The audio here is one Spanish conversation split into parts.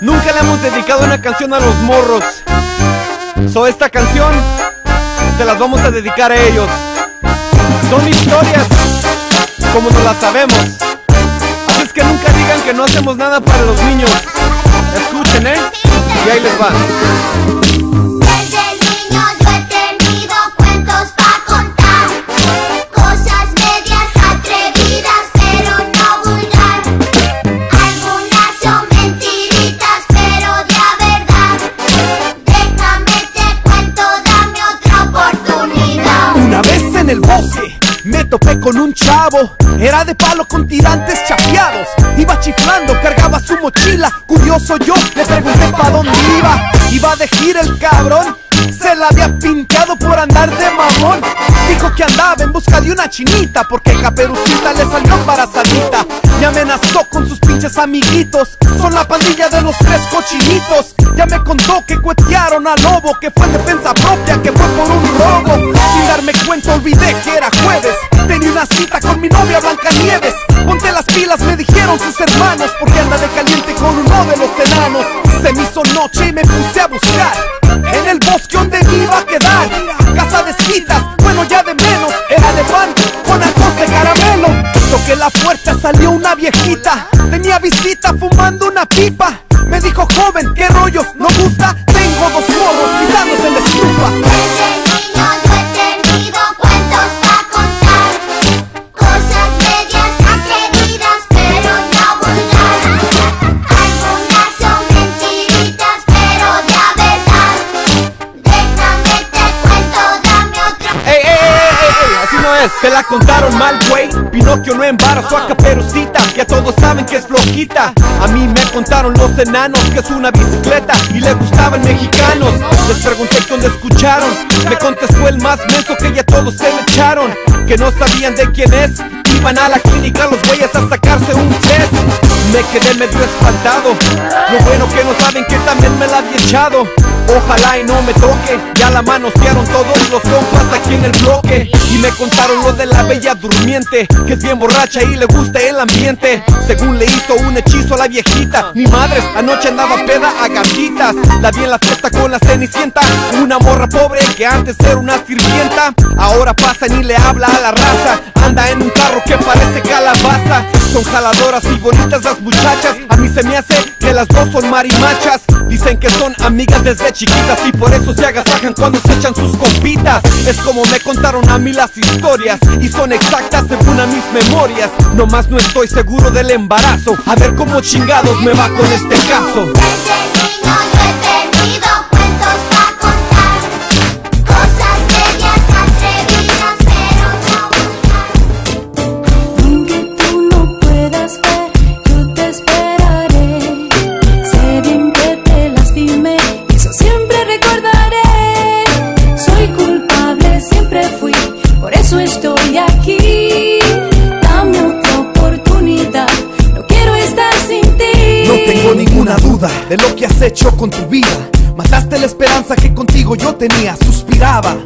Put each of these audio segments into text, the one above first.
Nunca le hemos dedicado una canción a los morros. So esta canción se las vamos a dedicar a ellos. Son historias como no las sabemos. Así es que nunca digan que no hacemos nada para los niños. Escuchen, ¿eh? Y ahí les va. Topé con un chavo, era de palo con tirantes chapeados. Iba chiflando, cargaba su mochila. Curioso yo, le pregunté pa' dónde iba. Iba de gira el cabrón, se la había pinteado por andar de mamón. Dijo que andaba en busca de una chinita porque Caperucita le salió embarazadita. Me amenazó con sus pinches amiguitos, son la pandilla de los tres cochinitos. Ya me contó que cuetearon al lobo, que fue en defensa propia, que fue por un robo. Sin darme cuenta olvidé que era jueves. Con mi novia Blanca Nieves. Ponte las pilas, me dijeron sus hermanos, porque anda de caliente con uno de los enanos. Se me hizo noche y me puse a buscar en el bosque donde iba a quedar. Casa de citas, bueno ya de menos, era de pan con arroz de caramelo. Toqué la puerta, salió una viejita, tenía visita fumando una pipa. Me dijo joven, ¿qué rollo? ¿No Se la contaron mal, güey. Pinocchio no embarazó a Caperucita. Ya todos saben que es flojita. A mí me contaron los enanos que es una bicicleta y le gustaban mexicanos. Les pregunté dónde escucharon. Me contestó el más menso que ya todos se le echaron. Que no sabían de quién es. Iban a la clínica los güeyes a sacarse un test. Me quedé medio espantado. Lo bueno que no saben que también me la había echado. Ojalá y no me toque. Ya la manosearon todos los compas aquí en el bloque. Y me contaron lo de la bella durmiente. Que es bien borracha y le gusta el ambiente. Según le hizo un hechizo a la viejita. Mi madre anoche andaba peda a gatitas. La vi en la fiesta con la cenicienta. Una morra pobre que antes era una sirvienta. Ahora pasa y le habla a la raza. Anda en un carro que parece calabaza. Son jaladoras y bonitas las muchachas. A mí se me hace que las dos son marimachas. Dicen que son amigas desde chiquitas y por eso se agasajan cuando se echan sus compitas. Es como me contaron a mí las historias y son exactas según a mis memorias. Nomás no estoy seguro del embarazo. A ver cómo chingados me va con este caso. De lo que has hecho con tu vida. Mataste la esperanza que contigo yo tenía. Suspiraba.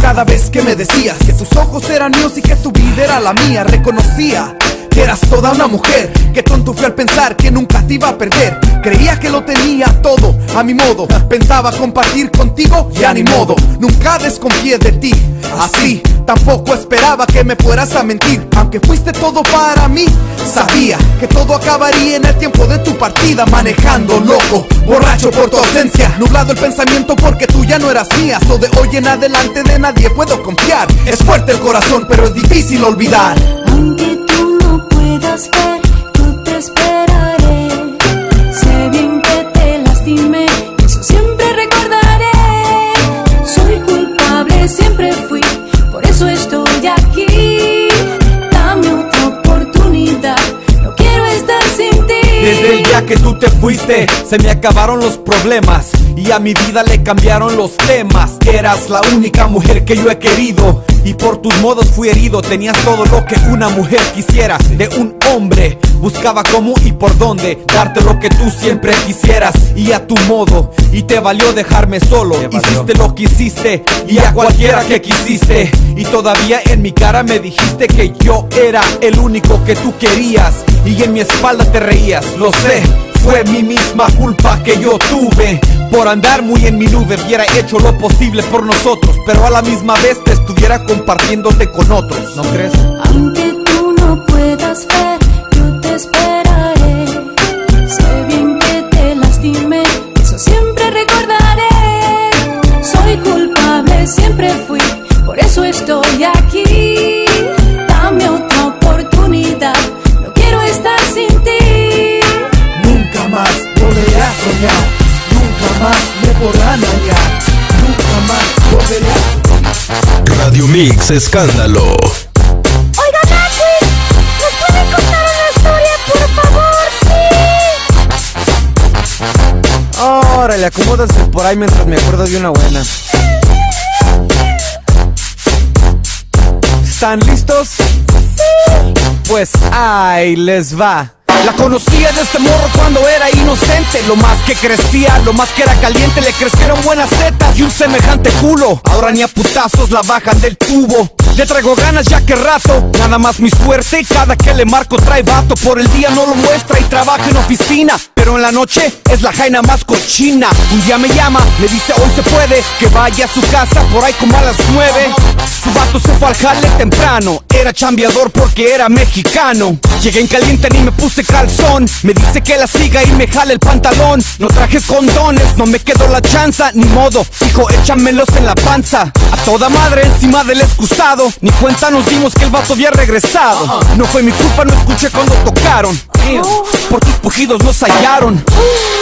Cada vez que me decías que tus ojos eran míos y que tu vida era la mía, reconocía que eras toda una mujer. Que tonto fui al pensar que nunca te iba a perder. Creía que lo tenía todo a mi modo. Pensaba compartir contigo, ya ni modo. Nunca desconfié de ti. Así, tampoco esperaba que me fueras a mentir. Aunque fuiste todo para mí, sabía que todo acabaría en el tiempo de tu partida. Manejando loco, borracho por tu ausencia. Nublado el pensamiento porque tú ya no eras mía. So de hoy en adelante de nadie puedo confiar. Es fuerte el corazón, pero es difícil olvidar. Aunque tú no puedas ver, yo te esperaré. Sé bien que te lastimé, eso siempre recordaré. Soy culpable, siempre fui, por eso estoy que tú te fuiste, se me acabaron los problemas y a mi vida le cambiaron los temas. Eras la única mujer que yo he querido y por tus modos fui herido. Tenías todo lo que una mujer quisiera de un hombre. Buscaba cómo y por dónde darte lo que tú siempre quisieras y a tu modo. Y te valió dejarme solo. Hiciste lo que hiciste y a cualquiera que quisiste. Y todavía en mi cara me dijiste que yo era el único que tú querías. Y en mi espalda te reías, lo sé. Fue mi misma culpa que yo tuve por andar muy en mi nube. Hubiera hecho lo posible por nosotros, pero a la misma vez te estuviera compartiéndote con otros, ¿no crees? Aunque tú no puedas ver, siempre fui, por eso estoy aquí. Dame otra oportunidad, no quiero estar sin ti. Nunca más volveré a soñar, nunca más me podrán dañar, nunca más volveré a Radio Mix Escándalo. Oiga, Nachi, ¿nos puede contar una historia, por favor? Sí. Órale, acomódase por ahí mientras me acuerdo de una buena. ¿Están listos? Pues ahí les va. La conocía de este morro cuando era inocente. Lo más que crecía, lo más que era caliente Le crecieron buenas tetas y un semejante culo. Ahora ni a putazos la bajan del tubo. Le traigo ganas ya que rato Nada más mi suerte. Y cada que le marco trae vato Por el día no lo muestra y trabaja en oficina. Pero en la noche es la jaina más cochina. Un día me llama, me dice hoy se puede Que vaya a su casa por ahí como a las nueve Su vato se fue al jale temprano Era chambeador porque era mexicano. Llegué en caliente ni me puse calzón. Me dice que la siga y me jale el pantalón. No traje condones, no me quedó la chanza. Ni modo, hijo, échamelos en la panza. A toda madre encima del excusado. Ni cuenta nos dimos que el vato había regresado. No fue mi culpa, no escuché cuando tocaron. Por tus pujidos nos hallaron.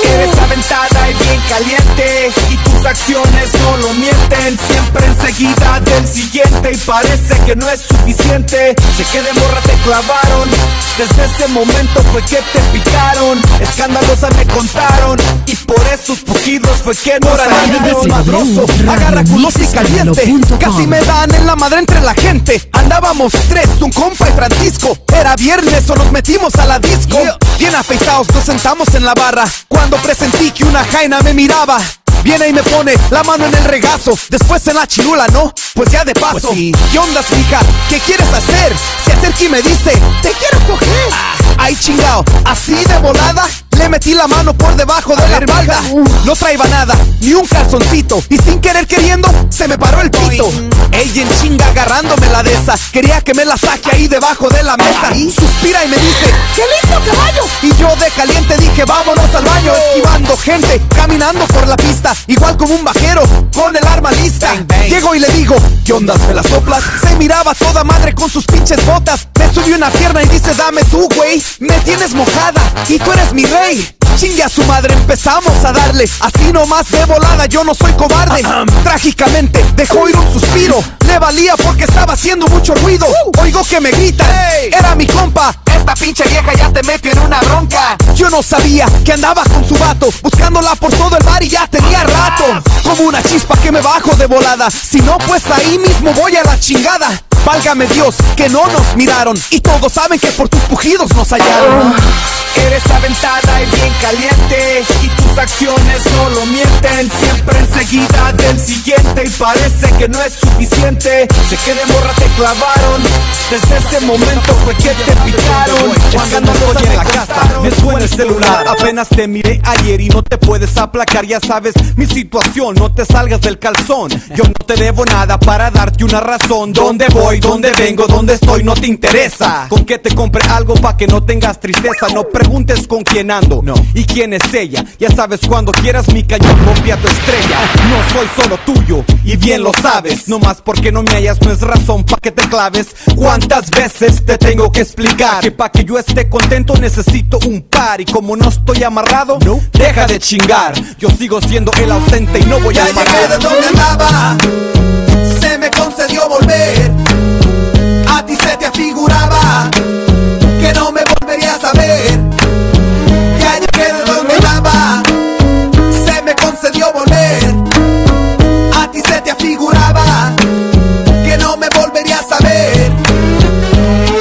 Eres aventada y bien caliente. Y tus acciones no lo mienten. Siempre enseguida del siguiente. Y parece que no es suficiente. Sé que de morra te clavaron. Desde ese momento fue que te picaron Escandalosa me contaron Y por esos pujidos fue que nos hallaron madroso, agarra culos y caliente. Casi me dan en la madre entre la gente. Andábamos tres, un compa y Francisco. Era viernes o nos metimos a la disco. Bien afeitados nos sentamos en la barra. Cuando presentí que una jaina me miraba. Viene y me pone la mano en el regazo, después en la chirula, ¿no? Pues ya de paso. ¿Qué onda, fija? ¿Qué quieres hacer? Se acerca y me dice, te quiero coger. Ay, chingao, así de volada. Le metí la mano por debajo de la espalda. No traía nada, ni un calzoncito. Y sin querer queriendo, se me paró el pito. Ella en chinga agarrándome la de esa. Quería que me la saque ahí debajo de la mesa. Suspira y me dice, ¡qué lindo caballo! Y yo de caliente dije, vámonos al baño. Esquivando gente, caminando por la pista. Igual como un vaquero, con el arma lista. Llego y le digo, ¿qué ondas me las soplas? Se miraba toda madre con sus pinches botas. Me subió una pierna y dice, dame tú, güey. Me tienes mojada y tú eres mi rey. Chingue a su madre, empezamos a darle. Así nomás de volada, yo no soy cobarde. Trágicamente, dejó ir un suspiro. Le valía porque estaba haciendo mucho ruido. Oigo que me gritan, era mi compa. Esta pinche vieja ya te metió en una bronca. Yo no sabía que andaba con su vato Buscándola por todo el bar y ya tenía rato. Como una chispa que me bajo de volada. Si no, pues ahí mismo voy a la chingada Válgame Dios, que no nos miraron Y todos saben que por tus pujidos nos hallaron. Eres aventada y bien caliente Y tus acciones no lo mienten. Siempre enseguida del siguiente Y parece que no es suficiente. Sé que de morra te clavaron Desde ese momento fue que te picaron Cuando estoy en la casa, me suena el celular. Apenas te miré ayer y no te puedes aplacar Ya sabes mi situación, no te salgas del calzón Yo no te debo nada para darte una razón. ¿Dónde voy? ¿Dónde vengo? ¿Dónde estoy? No te interesa. Con que te compre algo pa' que no tengas tristeza. No preguntes con quién ando y quién es ella. Ya sabes cuando quieras mi cañón rompía tu estrella. No soy solo tuyo y bien lo sabes. No más porque no me hallas no es razón pa' que te claves. ¿Cuántas veces te tengo que explicar? Que pa' que yo esté contento necesito un par. Y como no estoy amarrado, deja de chingar. Yo sigo siendo el ausente y no voy a Ya llegué de donde andaba, se me concedió volver. A ti se te afiguraba que no me volverías a ver. Ya llegué de donde andaba, se me concedió volver. A ti se te afiguraba que no me volverías a ver.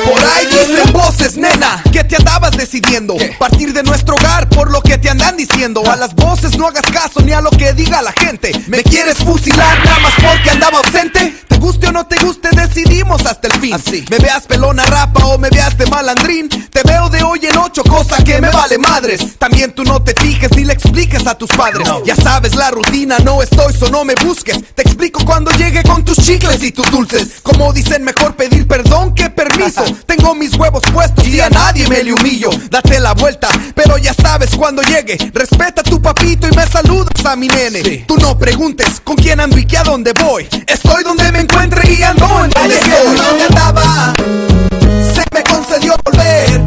Por ahí dicen voces, nena, que te andabas decidiendo partir de nuestro hogar por lo que te andan diciendo. A las voces no hagas caso ni a lo que diga la gente. ¿Me quieres fusilar nada más porque andaba ausente? Te guste o no te guste, decidimos hasta el fin. Así. Me veas pelona rapa o me veas de malandrín. Te veo de hoy en ocho, cosa que me vale madres. También tú no te fijes ni le expliques a tus padres. Ya sabes la rutina, no estoy, so no me busques. Te explico cuando llegue con tus chicles y tus dulces. Como dicen, mejor pedir perdón que permiso. Tengo mis huevos puestos y a nadie me le humillo. Date la vuelta, pero ya sabes cuando llegue. Respeta a tu papito y me saludas a mi nene. Sí. Tú no preguntes con quién ando y que a dónde voy. Estoy donde me encuentre y ando en donde estoy. donde andaba, se me concedió volver.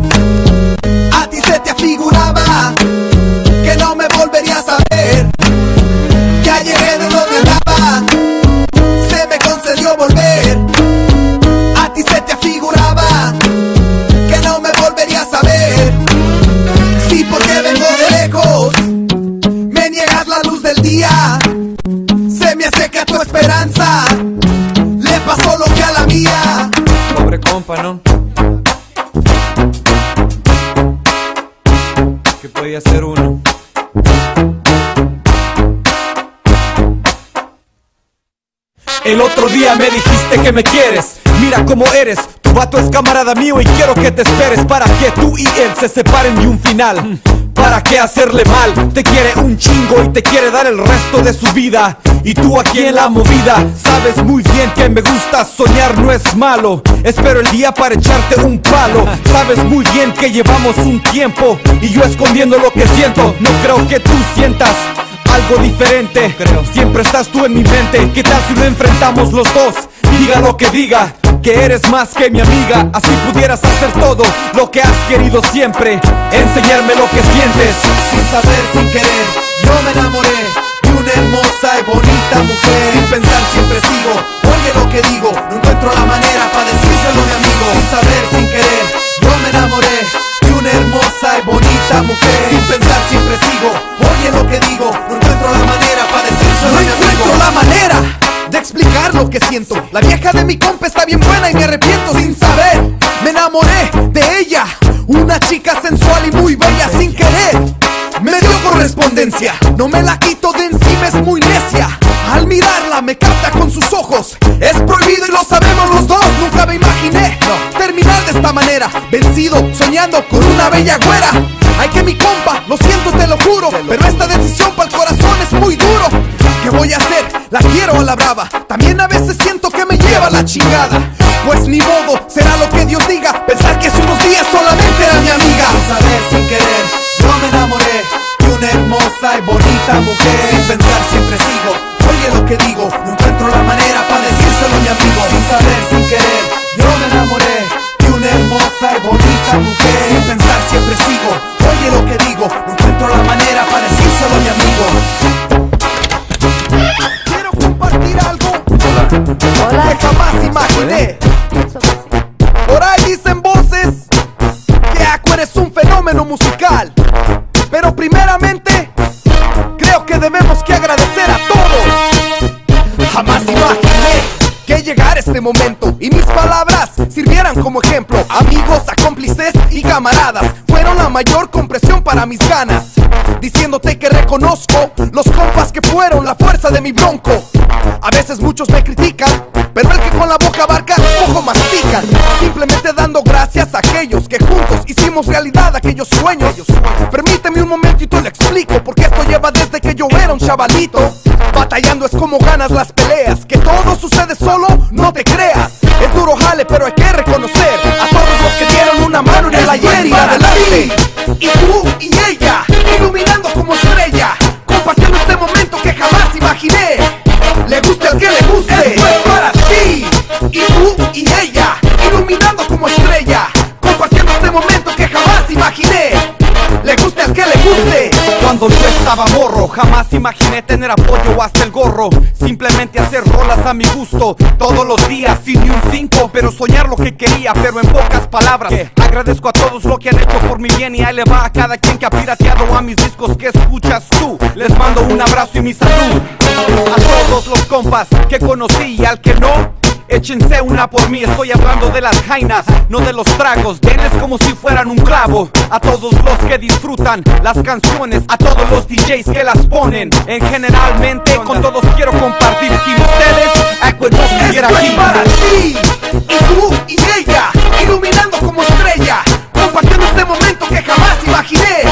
A ti se te afiguraba que no me volverías a ver. Ya llegué de donde andaba, se me concedió volver. A ti se te afiguraba que no me volverías a ver. Sí, porque vengo de lejos, me niegas la luz del día. Se me acerca tu esperanza, Pobre compa, ¿no? ¿Qué podía uno? El otro día me dijiste que me quieres. Mira cómo eres. Tu vato es camarada mío y quiero que te esperes para que tú y él se separen de un final. ¿Para qué hacerle mal? Te quiere un chingo y te quiere dar el resto de su vida. Y tú aquí en la movida sabes muy bien que me gusta soñar, no es malo. Espero el día para echarte un palo. Sabes muy bien que llevamos un tiempo y yo escondiendo lo que siento. No creo que tú sientas algo diferente. Siempre estás tú en mi mente. ¿Qué tal si lo enfrentamos los dos? Diga lo que diga, que eres más que mi amiga. Así pudieras hacer todo lo que has querido siempre. Enseñarme lo que sientes. Sin saber, sin querer, yo me enamoré de una hermosa y bonita mujer. Sin pensar siempre sigo, oye lo que digo, no encuentro la manera para decírselo a mi amigo. Sin saber, sin querer, yo me enamoré de una hermosa y bonita mujer. Sin pensar siempre sigo, oye lo que digo, no encuentro la manera para decírselo a mi amigo. No encuentro la manera de explicar lo que siento. La vieja de mi compa está bien buena y me arrepiento sin saber. Me enamoré de ella, una chica sensual y muy bella sin querer. Me dio correspondencia, no me la quito de encima, es muy necia. Al mirarla me capta con sus ojos. Es prohibido y lo sabemos los dos. Nunca me imaginé terminar de esta manera. Vencido, soñando con una bella güera. Ay que mi compa, lo siento, te lo juro. Pero esta decisión para el corazón es muy duro. ¿Qué voy a hacer? La quiero a la brava. También a veces siento que me lleva la chingada. Pues ni modo, será lo que Dios diga. Pensar que hace unos días solamente era mi amiga. Sin saber, sin querer, yo me enamoré de una hermosa y bonita mujer. Sin pensar, siempre sigo. Oye lo que digo, camaradas fueron la mayor compresión para mis ganas. Diciéndote que reconozco los compas que fueron la fuerza de mi bronco. A veces muchos me critican, pero el que con la boca abarca, poco mastican. Simplemente dando gracias a aquellos que juntos hicimos realidad aquellos sueños. Permíteme un momento y te lo explico, porque esto lleva desde que yo era un chavalito. Batallando es como ganas las peleas, que todo sucede solo, no te creas. Es duro jale, pero hay que reconocer a todos ayer y adelante. Y tú y ella, iluminando como estrella, compartiendo este momento que jamás imaginé. Le guste al que le guste, esto es para ti. Y tú y ella, iluminando como estrella, compartiendo este momento que jamás imaginé. Le guste al que le guste. Cuando yo estaba morro, jamás imaginé tener apoyo o hasta el gorro. Simplemente hacer rolas a mi gusto, todos los días, sin ni un cinco. Pero soñar lo que quería, pero en pocas palabras. Agradezco a todos lo que han hecho por mi bien y ahí le va a cada quien que ha pirateado a mis discos que escuchas tú. Les mando un abrazo y mi salud. A todos los compas que conocí y al que no. Échense una por mí Estoy hablando de las jainas, no de los tragos. Denles como si fueran un clavo A todos los que disfrutan las canciones A todos los DJs que las ponen. En generalmente con todos quiero compartir. Sin ustedes, no estuviera aquí para ti. Y tú y ella, iluminando como estrella, compartiendo este momento que jamás imaginé.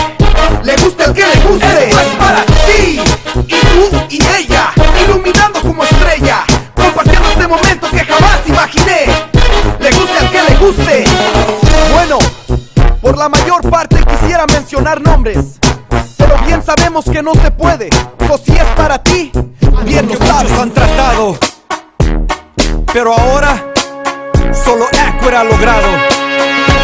Le guste el que le guste. Esto es para ti y tú y ella, imaginé. Le guste al que le guste. Bueno, por la mayor parte quisiera mencionar nombres. Pero bien sabemos que no se puede. So si es para ti, bien lo sabes. han tratado Pero ahora Solo Aqua ha logrado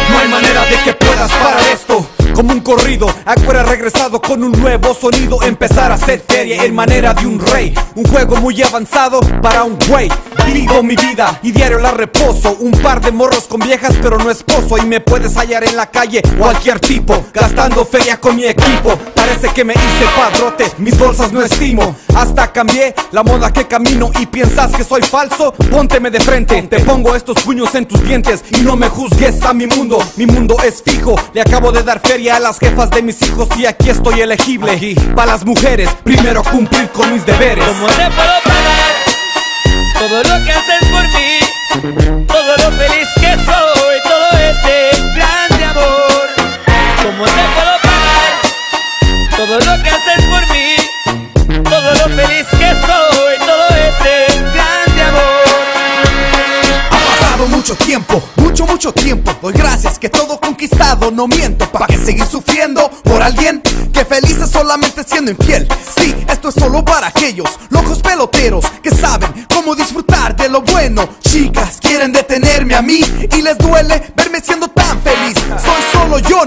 No hay manera de que puedas parar esto como un corrido, Aqua ha regresado con un nuevo sonido. Empezar a hacer feria en manera de un rey. Un juego muy avanzado para un güey. Vivo mi vida y diario la reposo. Un par de morros con viejas pero no esposo. Y me puedes hallar en la calle cualquier tipo Gastando feria con mi equipo. Parece que me hice padrote, mis bolsas no estimo. Hasta cambié la moda que camino Y piensas que soy falso, pónteme de frente Te pongo estos puños en tus dientes Y no me juzgues a mi mundo, mi mundo es fijo Le acabo de dar feria a las jefas de mis hijos Y aquí estoy elegible Para las mujeres, primero cumplir con mis deberes ¿Cómo te puedo pagar todo lo que haces por mí? Todo lo feliz que soy, todo este grande amor. ¿Cómo te puedo pagar todo lo que haces por mí? Tiempo, mucho, mucho tiempo. Doy gracias que todo conquistado, no miento. ¿Para qué seguir sufriendo por alguien que feliz es solamente siendo infiel? Sí, esto es solo para aquellos locos peloteros que saben cómo disfrutar de lo bueno. Chicas quieren detenerme a mí y les duele verme siendo tan feliz.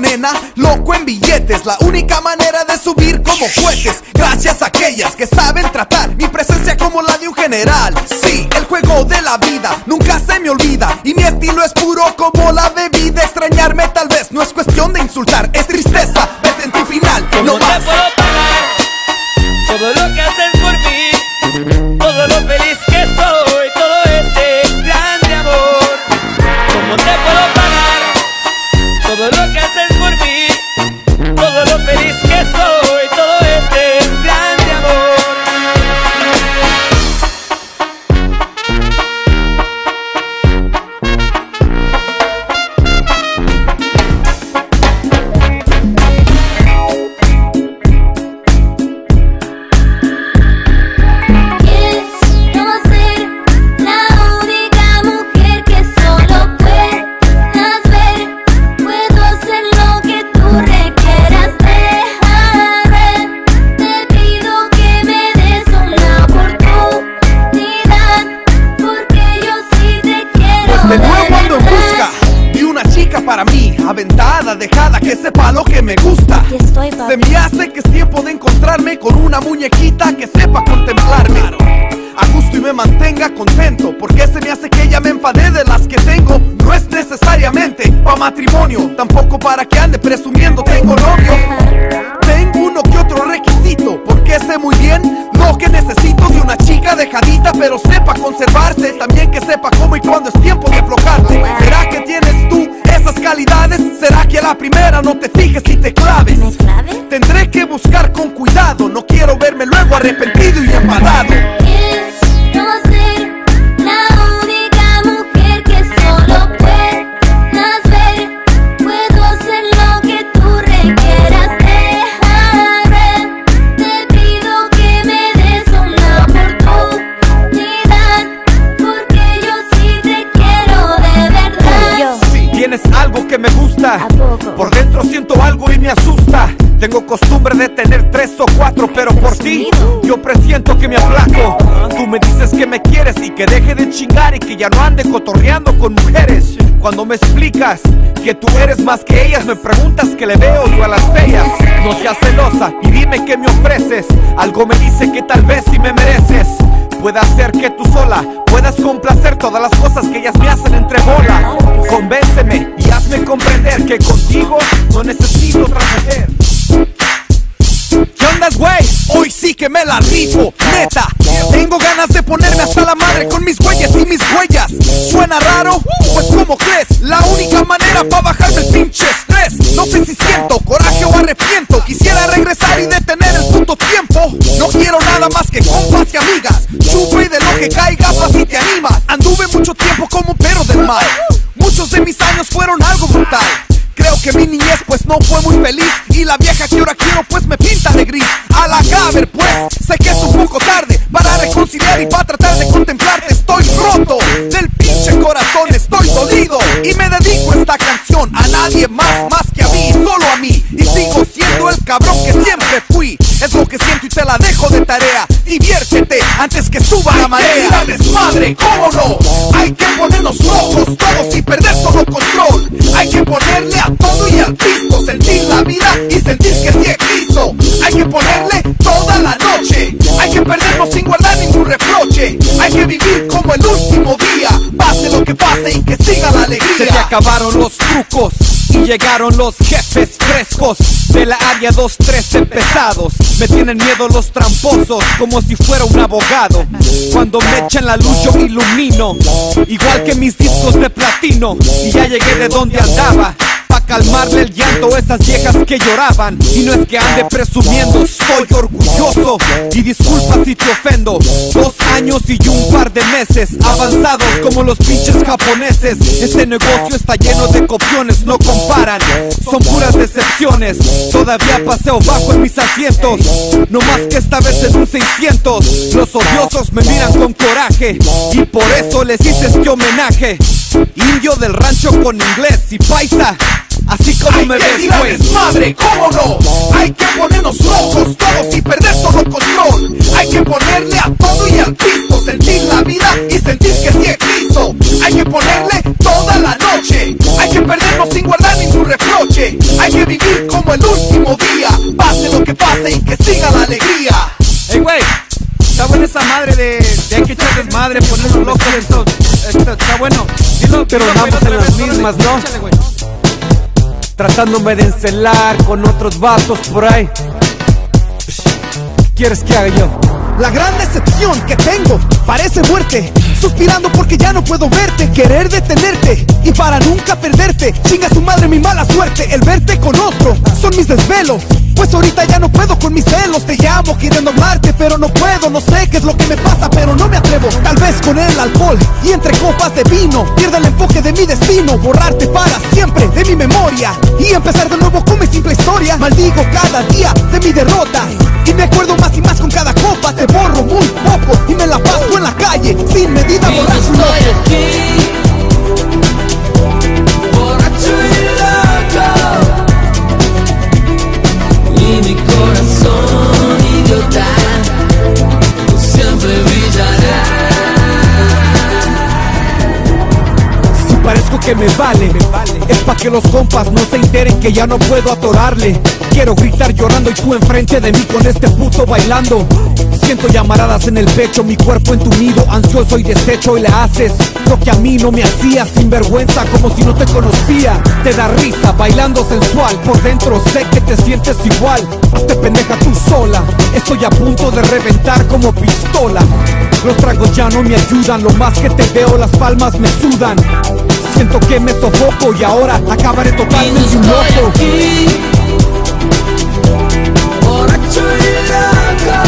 Nena, loco en billetes. La única manera de subir como cohetes. Gracias a aquellas que saben tratar mi presencia como la de un general. Sí, el juego de la vida nunca se me olvida. Y mi estilo es puro como la bebida. Extrañarme tal vez no es cuestión de insultar, presumiendo tengo novio. Tengo uno que otro requisito, porque sé muy bien lo que necesito de una chica dejadita, pero sepa conservarse. También que sepa cómo y cuándo es tiempo de aflojarte. ¿Será que tienes tú esas calidades? ¿Será que a la primera no te fijes y te claves? ¿Me clave? Tendré que buscar con cuidado, no quiero verme luego arrepentido y enfadado. Que ya no ande cotorreando con mujeres Cuando me explicas que tú eres más que ellas Me preguntas que le veo yo a las feas No seas celosa y dime qué me ofreces Algo me dice que tal vez si me mereces Puede hacer que tú sola puedas complacer todas las cosas que ellas me hacen entre bola. Convénceme y hazme comprender que contigo no necesito otra mujer. ¿Qué ondas, güey? Hoy sí que me la rifo, neta. Tengo ganas de ponerme hasta la madre con mis huellas y mis huellas. ¿Suena raro? Pues como crees, la única manera para bajarme el pinche estrés. No sé si siento coraje o arrepiento. Quisiera regresar y detener el puto tiempo. No quiero nada más que compas y amigas. Chupa y de lo que caiga, pa' si te animas. Anduve mucho tiempo como un perro del mal. Muchos de mis años fueron no fue muy feliz. Y la vieja que ahora quiero pues me pinta de gris. A la Gaber pues, sé que es un poco tarde Para reconciliar y para tratar de contemplarte. Estoy roto del pinche corazón, estoy dolido. Y me dedico esta canción a nadie más, más que a mí, solo a mí. Y sigo siendo el cabrón que siempre fui. Es lo que siento y te la dejo de tarea antes que suba la marea. desmadre, cómo no. Hay que ponernos rojos todos y perder todo control. Hay que ponerle a todo y al piso Sentir la vida y sentir que sí existo. Hay que ponerle toda la noche. Hay que perdernos sin guardar ningún reproche. Hay que vivir como el último día. Pase lo que pase y que siga acabaron los trucos y llegaron los jefes frescos de la área 213 pesados. Me tienen miedo los tramposos como si fuera un abogado. Cuando me echan la luz yo ilumino, igual que mis discos de platino. Y ya llegué de donde andaba. Pa' calmarle el llanto. A esas viejas que lloraban Y no es que ande presumiendo, soy orgulloso. Y disculpa si te ofendo Dos años y un par de meses Avanzados como los pinches japoneses. Este negocio está lleno de copiones, no comparan Son puras decepciones. Todavía paseo bajo en mis asientos No más que esta vez en un 600 Los odiosos me miran con coraje Y por eso les hice este homenaje. Indio del rancho con inglés y paisa Así como Hay me que ves, desmadre, cómo no. Hay que ponernos rojos todos y perder todo control. Hay que ponerle a todo y al piso Sentir la vida y sentir que sí existo. Hay que ponerle toda la noche. Hay que perdernos sin guardar ningún reproche. Hay que vivir como el último día. Pase lo que pase y que siga la alegría. Ey, güey, está buena esa madre de, de hay que echar desmadre, ponernos locos, esto, esto está bueno. Dilo, Pero dilo, vamos otra en las mismas, ¿no? échale. Tratándome de encelar con otros vatos por ahí. ¿Qué quieres que haga yo? La gran decepción que tengo parece muerte Suspirando porque ya no puedo verte. Querer detenerte y para nunca perderte. Chinga su madre mi mala suerte El verte con otro. Son mis desvelos Pues ahorita ya no puedo con mis celos. Te llamo queriendo hablarte pero no puedo. No sé qué es lo que me pasa pero no me atrevo. Tal vez con el alcohol y entre copas de vino Pierde el enfoque de mi destino. Borrarte para siempre de mi memoria Y empezar de nuevo con mi simple historia. Maldigo cada día de mi derrota y me acuerdo más y más con cada copa. Te borro muy poco y me la paso en la los compas no se enteren que ya no puedo atorarle. Quiero gritar llorando y tú enfrente de mí con este puto bailando. Siento llamaradas en el pecho, mi cuerpo en tu nido, ansioso y deshecho y le haces lo que a mí no me hacía, sin vergüenza como si no te conocía. Te da risa, bailando sensual, por dentro sé que te sientes igual. Hazte pendeja tú sola, estoy a punto de reventar como pistola. Los tragos ya no me ayudan, lo más que te veo las palmas me sudan. Siento que me sofoco y ahora acabaré totalmente un loco. borracho y loco,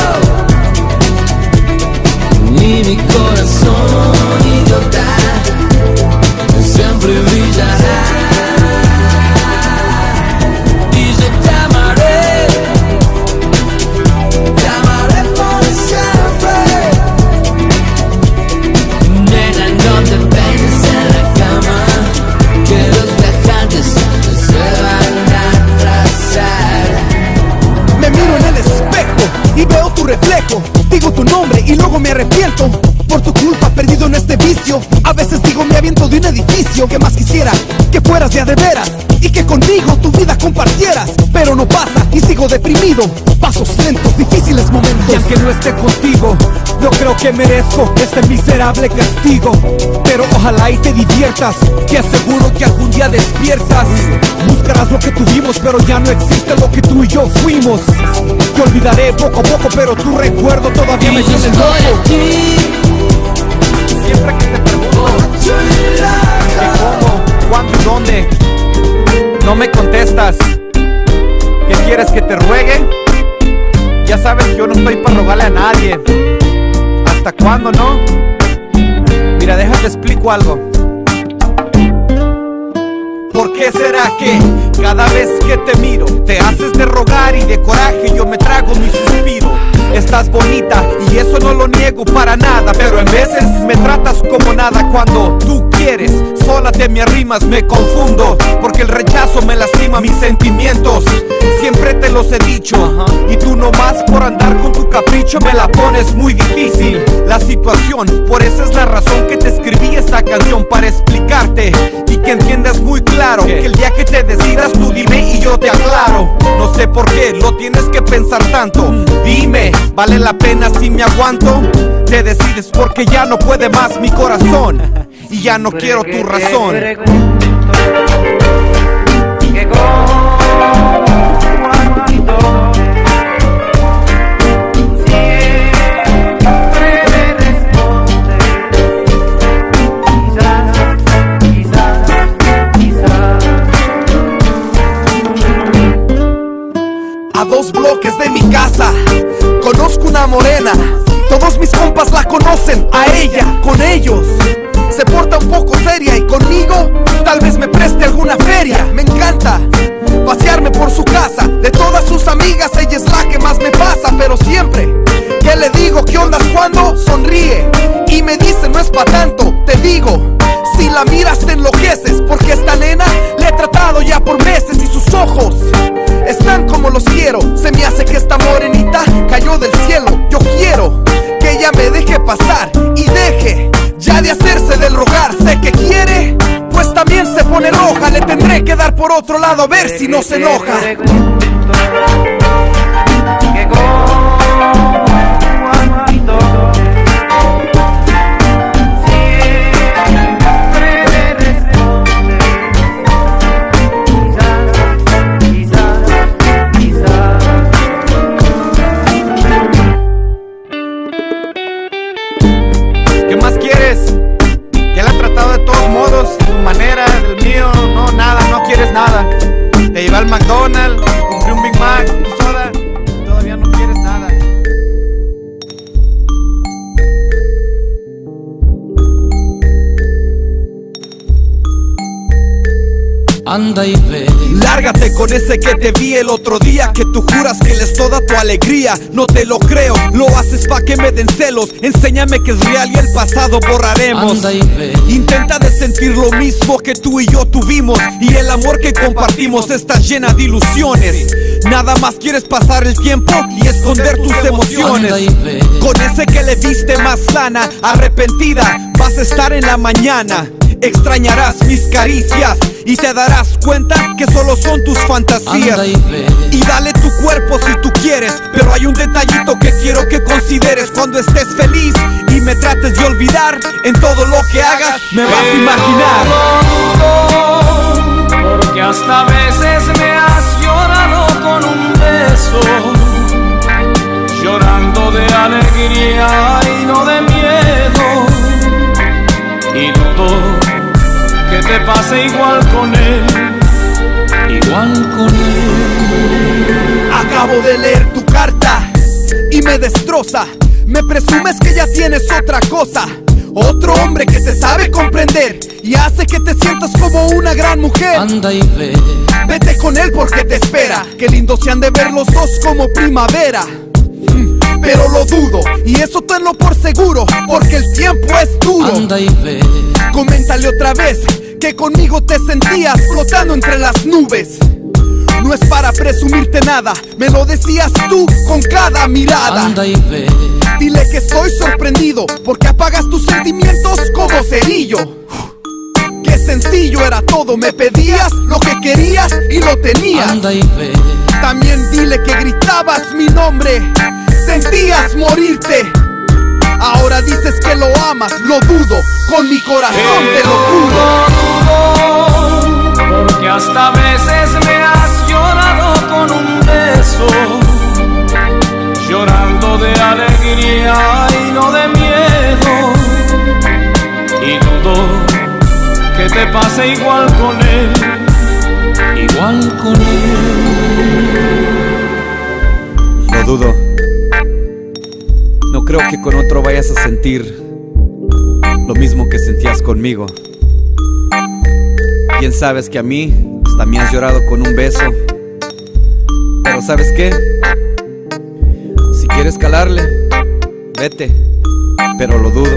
y mi corazón Que más quisiera que fueras de a de veras Y que conmigo tu vida compartieras Pero no pasa y sigo deprimido Paso pasos lentos, difíciles momentos. Y aunque no esté contigo, no creo que merezco este miserable castigo. Pero ojalá y te diviertas, te aseguro que algún día despiertas. Buscarás lo que tuvimos, pero ya no existe lo que tú y yo fuimos. Te olvidaré poco a poco, pero tu recuerdo todavía me tiene loco. Siempre que te pregunto ¿qué, cómo, cuándo y dónde, no me contestas. ¿Qué quieres que te ruegue? Ya sabes que yo no estoy para rogarle a nadie. ¿Hasta cuándo, no? Mira, déjate explico algo. ¿Por qué será que cada vez que te miro te haces de rogar y de coraje yo me trago mi suspiro? Estás bonita y eso no lo niego para nada, pero en veces me tratas como nada cuando tú quieres. Sola te me arrimas, me confundo, porque el rechazo me lastima mis sentimientos. Siempre te los he dicho, y tú nomás por andar con tu capricho me la pones muy difícil. La situación, por esa es la razón que te escribí esta canción para explicarte y que entiendas muy claro que el día que te decidas tú dime y yo te aclaro. No sé por qué lo tienes que pensar tanto. Dime, ¿vale la pena si me aguanto? Te decides porque ya no puede más mi corazón y ya no quiero tu razón. A dos bloques de mi casa conozco una morena. Todos mis compas la conocen, a ella, con ellos. Se porta un poco seria y conmigo tal vez me preste alguna feria. Me encanta pasearme por su casa. De todas sus amigas, ella es la que más me pasa, pero siempre que le digo qué ondas cuando sonríe y me dice no es pa' tanto. Te digo, si la miras te enloqueces, porque esta nena le he tratado ya por meses y sus ojos están como los quiero. Se me hace que esta morenita roja. Le tendré que dar por otro lado a ver si no se enoja. Anda y ve. Lárgate con ese que te vi el otro día Que tú juras que él es toda tu alegría. No te lo creo, lo haces pa' que me den celos. Enséñame que es real y el pasado borraremos. Anda y ve. Intenta de sentir lo mismo que tú y yo tuvimos. Y el amor que compartimos está llena de ilusiones. Nada más quieres pasar el tiempo y esconder tus emociones Anda y ve. Con ese que le viste más sana, arrepentida Vas a estar en la mañana. Extrañarás mis caricias y te darás cuenta que solo son tus fantasías. Y dale tu cuerpo si tú quieres, pero hay un detallito que quiero que consideres cuando estés feliz y me trates de olvidar. En todo lo que hagas me vas a imaginar. Porque hasta veces me has llorado con un beso, llorando de alegría y no de miedo. Y dudo que pase igual con él, igual con él. Acabo de leer tu carta y me destroza. Me presumes que ya tienes otra cosa. Otro hombre que te sabe comprender y hace que te sientas como una gran mujer. Anda y ve. Vete con él porque te espera. Qué lindo se han de ver los dos como primavera. Mm, Pero lo dudo, y eso tenlo por seguro, porque el tiempo es duro. Anda y ve. Coméntale otra vez que conmigo te sentías flotando entre las nubes. No es para presumirte nada, me lo decías tú con cada mirada. Anda y ve. Dile que estoy sorprendido porque apagas tus sentimientos como cerillo. Qué sencillo era todo, me pedías lo que querías y lo tenías. Anda y ve. También dile que gritabas mi nombre, sentías morirte. Ahora dices que lo amas, lo dudo, con mi corazón te lo juro. Porque hasta veces me has llorado con un beso, llorando de alegría y no de miedo. Y dudo que te pase igual vayas a sentir lo mismo que sentías conmigo. Bien sabes que a mí hasta me has llorado con un beso. Pero ¿sabes qué? Si quieres calarle, vete. Pero lo dudo.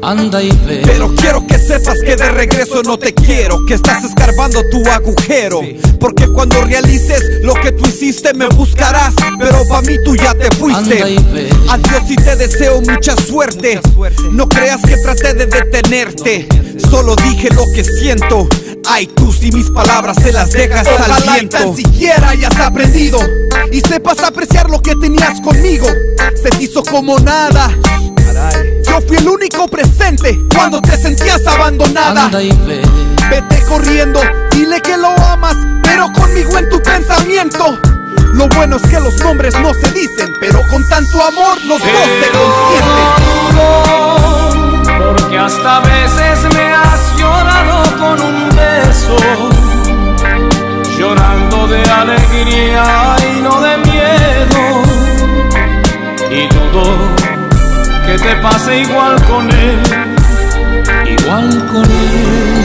Anda y ve. Pero quiero que sepas que de regreso no te quiero, que estás escarbando tu agujero. Porque cuando realices lo que tú hiciste me buscarás, pero pa' mí tú ya te fuiste. Adiós y te deseo mucha suerte. No creas que traté de detenerte, solo dije lo que siento. Ay, tú si mis palabras se las dejas Ojalá al viento. tan siquiera hayas aprendido y sepas apreciar lo que tenías conmigo. Se te hizo como nada. Yo fui el único presente cuando te sentías abandonada. Anda y ve. Vete corriendo, dile que lo amas, pero conmigo en tu pensamiento. Lo bueno es que los nombres no se dicen, pero con tanto amor los dos se consienten. Porque hasta veces me has llorado con un beso, llorando de alegría y no de miedo. Y dudo que te pase igual con él, igual con él.